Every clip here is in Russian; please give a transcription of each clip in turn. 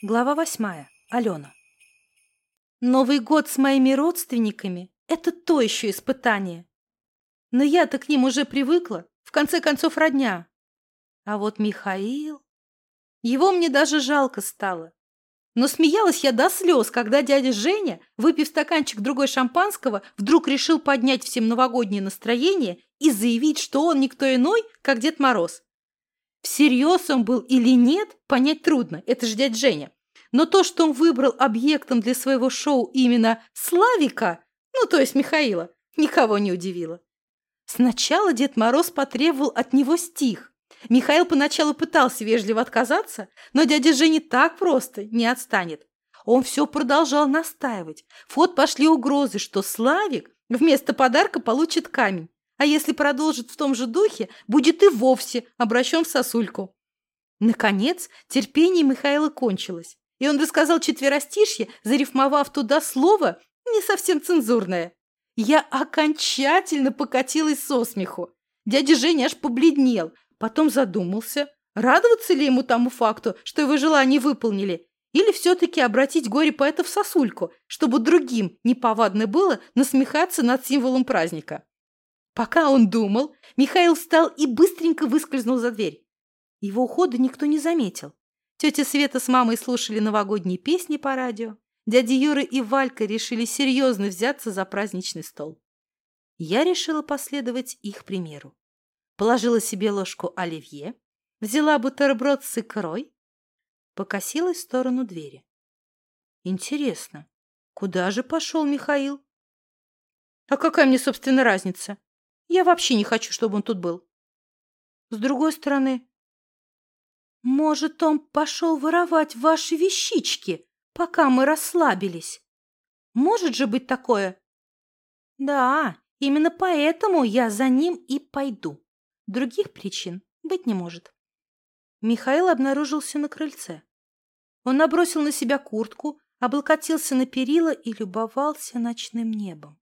Глава восьмая. Алена. Новый год с моими родственниками – это то еще испытание. Но я-то к ним уже привыкла, в конце концов родня. А вот Михаил... Его мне даже жалко стало. Но смеялась я до слез, когда дядя Женя, выпив стаканчик другой шампанского, вдруг решил поднять всем новогоднее настроение и заявить, что он никто иной, как Дед Мороз. Всерьез он был или нет, понять трудно, это же дядя Женя. Но то, что он выбрал объектом для своего шоу именно Славика, ну, то есть Михаила, никого не удивило. Сначала Дед Мороз потребовал от него стих. Михаил поначалу пытался вежливо отказаться, но дядя Женя так просто не отстанет. Он все продолжал настаивать. В ход пошли угрозы, что Славик вместо подарка получит камень а если продолжит в том же духе, будет и вовсе обращен в сосульку. Наконец, терпение Михаила кончилось, и он рассказал четверостишье, зарифмовав туда слово не совсем цензурное. Я окончательно покатилась со смеху. Дядя Женя аж побледнел, потом задумался, радоваться ли ему тому факту, что его желание выполнили, или все-таки обратить горе поэта в сосульку, чтобы другим неповадно было насмехаться над символом праздника. Пока он думал, Михаил встал и быстренько выскользнул за дверь. Его ухода никто не заметил. Тетя Света с мамой слушали новогодние песни по радио. Дядя Юра и Валька решили серьезно взяться за праздничный стол. Я решила последовать их примеру. Положила себе ложку оливье, взяла бутерброд с икрой, покосилась в сторону двери. Интересно, куда же пошел Михаил? А какая мне, собственно, разница? Я вообще не хочу, чтобы он тут был. С другой стороны, может, он пошел воровать ваши вещички, пока мы расслабились? Может же быть такое? Да, именно поэтому я за ним и пойду. Других причин быть не может. Михаил обнаружился на крыльце. Он набросил на себя куртку, облокотился на перила и любовался ночным небом.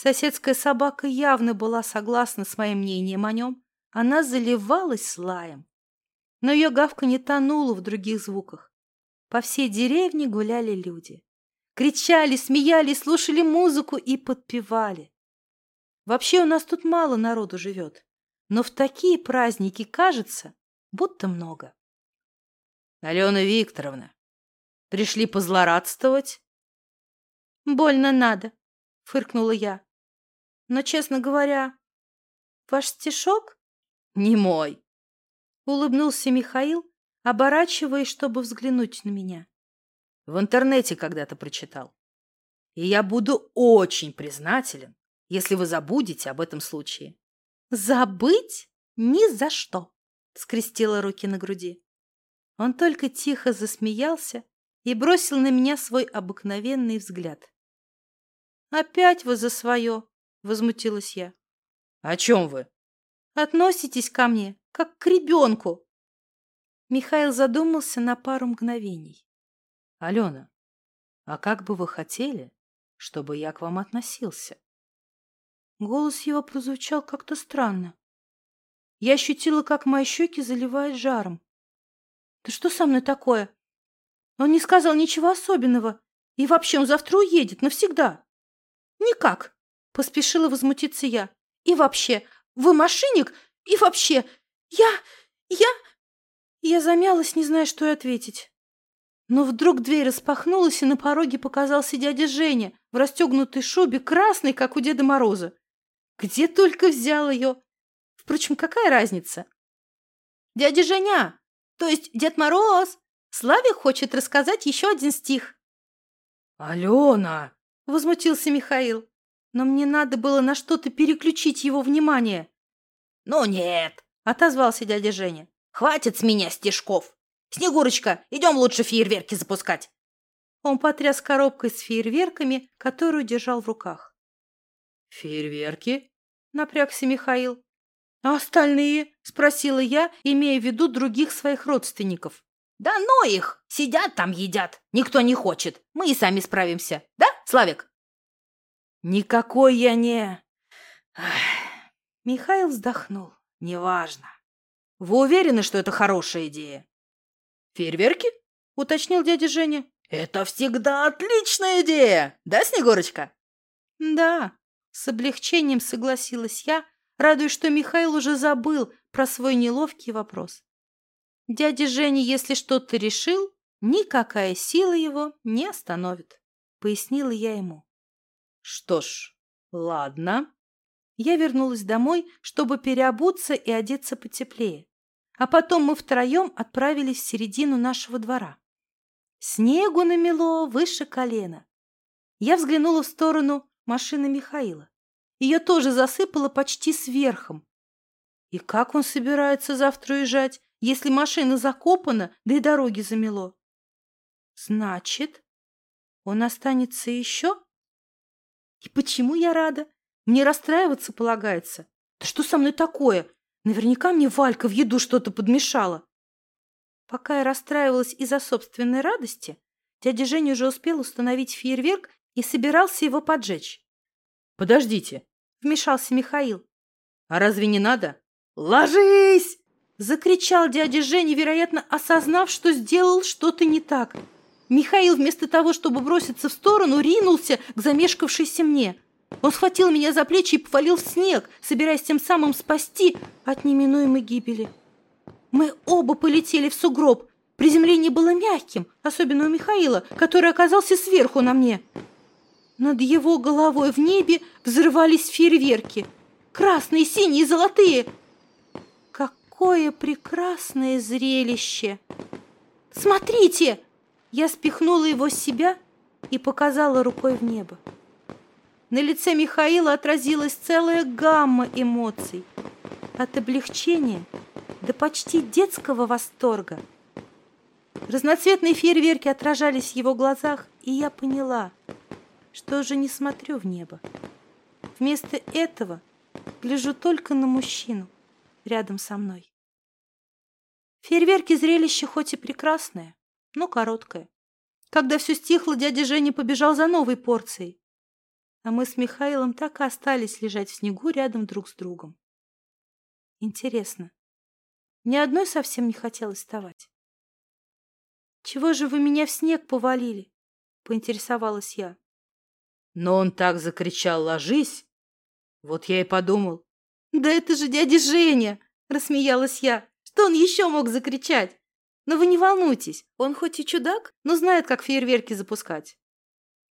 Соседская собака явно была согласна с моим мнением о нем. Она заливалась лаем. Но ее гавка не тонула в других звуках. По всей деревне гуляли люди. Кричали, смеялись, слушали музыку и подпевали. Вообще у нас тут мало народу живет. Но в такие праздники кажется, будто много. Алена Викторовна, пришли позлорадствовать? Больно надо, фыркнула я. Но, честно говоря, ваш стишок не мой. Улыбнулся Михаил, оборачиваясь, чтобы взглянуть на меня. В интернете когда-то прочитал. И я буду очень признателен, если вы забудете об этом случае. Забыть? Ни за что! Скрестила руки на груди. Он только тихо засмеялся и бросил на меня свой обыкновенный взгляд. «Опять вы за свое!» — возмутилась я. «О чем вы?» «Относитесь ко мне, как к ребенку!» Михаил задумался на пару мгновений. «Алена, а как бы вы хотели, чтобы я к вам относился?» Голос его прозвучал как-то странно. Я ощутила, как мои щеки заливает жаром. «Да что со мной такое? Он не сказал ничего особенного. И вообще он завтра уедет навсегда». «Никак!» Поспешила возмутиться я. И вообще, вы мошенник? И вообще, я... я... Я замялась, не зная, что и ответить. Но вдруг дверь распахнулась, и на пороге показался дядя Женя в расстегнутой шубе, красной, как у Деда Мороза. Где только взял ее. Впрочем, какая разница? Дядя Женя, то есть Дед Мороз, Славик хочет рассказать еще один стих. «Алена!» — возмутился Михаил но мне надо было на что-то переключить его внимание. «Ну нет», — отозвался дядя Женя. «Хватит с меня стежков! Снегурочка, идем лучше фейерверки запускать!» Он потряс коробкой с фейерверками, которую держал в руках. «Фейерверки?» — напрягся Михаил. «А остальные?» — спросила я, имея в виду других своих родственников. «Да ну их! Сидят там, едят. Никто не хочет. Мы и сами справимся. Да, Славик?» Никакой я не... Ах. Михаил вздохнул. Неважно. Вы уверены, что это хорошая идея? Фейерверки? уточнил дядя Женя. Это всегда отличная идея, да, Снегурочка? Да, с облегчением согласилась я, радуясь, что Михаил уже забыл про свой неловкий вопрос. Дядя Женя, если что-то решил, никакая сила его не остановит, пояснила я ему. Что ж, ладно. Я вернулась домой, чтобы переобуться и одеться потеплее. А потом мы втроем отправились в середину нашего двора. Снегу намело выше колена. Я взглянула в сторону машины Михаила. Ее тоже засыпало почти сверхом. И как он собирается завтра уезжать, если машина закопана, да и дороги замело? Значит, он останется еще? И почему я рада? Мне расстраиваться полагается. Да что со мной такое? Наверняка мне Валька в еду что-то подмешала. Пока я расстраивалась из-за собственной радости, дядя Женя уже успел установить фейерверк и собирался его поджечь. «Подождите!» — вмешался Михаил. «А разве не надо?» «Ложись!» — закричал дядя Женя, вероятно, осознав, что сделал что-то не так. Михаил вместо того, чтобы броситься в сторону, ринулся к замешкавшейся мне. Он схватил меня за плечи и повалил в снег, собираясь тем самым спасти от неминуемой гибели. Мы оба полетели в сугроб. Приземление было мягким, особенно у Михаила, который оказался сверху на мне. Над его головой в небе взрывались фейерверки. Красные, синие, золотые. Какое прекрасное зрелище! Смотрите! Я спихнула его с себя и показала рукой в небо. На лице Михаила отразилась целая гамма эмоций. От облегчения до почти детского восторга. Разноцветные фейерверки отражались в его глазах, и я поняла, что уже не смотрю в небо. Вместо этого гляжу только на мужчину рядом со мной. Фейерверки зрелище хоть и прекрасное, но короткое. Когда все стихло, дядя Женя побежал за новой порцией а мы с Михаилом так и остались лежать в снегу рядом друг с другом. Интересно, ни одной совсем не хотелось вставать. «Чего же вы меня в снег повалили?» — поинтересовалась я. Но он так закричал «Ложись!» Вот я и подумал. «Да это же дядя Женя!» — рассмеялась я. «Что он еще мог закричать? Но вы не волнуйтесь, он хоть и чудак, но знает, как фейерверки запускать».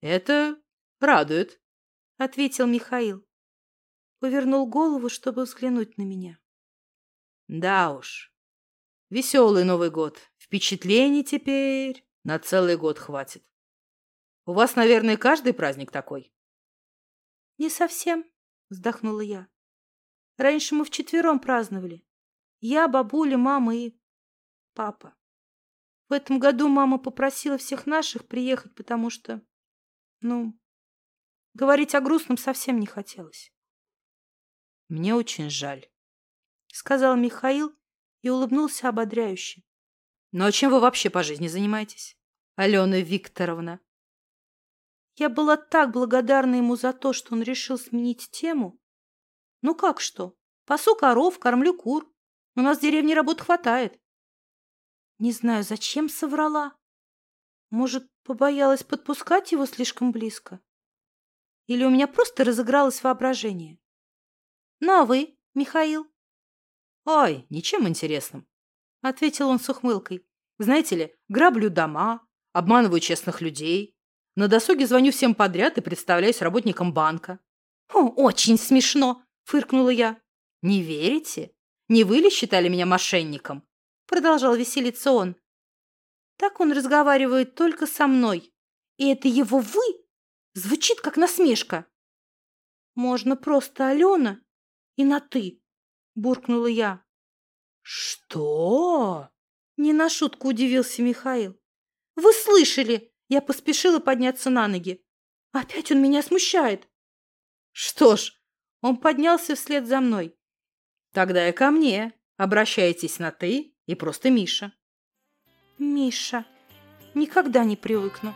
«Это радует», — ответил Михаил. Повернул голову, чтобы взглянуть на меня. Да уж, веселый Новый год. Впечатлений теперь на целый год хватит. У вас, наверное, каждый праздник такой? Не совсем, вздохнула я. Раньше мы вчетвером праздновали. Я, бабуля, мама и папа. В этом году мама попросила всех наших приехать, потому что, ну, Говорить о грустном совсем не хотелось. «Мне очень жаль», — сказал Михаил и улыбнулся ободряюще. «Ну а чем вы вообще по жизни занимаетесь, Алена Викторовна?» Я была так благодарна ему за то, что он решил сменить тему. Ну как что? Пасу коров, кормлю кур. У нас в деревне работы хватает. Не знаю, зачем соврала. Может, побоялась подпускать его слишком близко? Или у меня просто разыгралось воображение? Ну, а вы, Михаил? Ой, ничем интересным, — ответил он с ухмылкой. Знаете ли, граблю дома, обманываю честных людей. На досуге звоню всем подряд и представляюсь работником банка. О, очень смешно, — фыркнула я. Не верите? Не вы ли считали меня мошенником? Продолжал веселиться он. Так он разговаривает только со мной. И это его «вы» Звучит как насмешка. Можно просто Алена и на «ты», буркнула я. Что? Не на шутку удивился Михаил. Вы слышали? Я поспешила подняться на ноги. Опять он меня смущает. Что ж, он поднялся вслед за мной. Тогда и ко мне. Обращайтесь на «ты» и просто Миша. Миша. Никогда не привыкну.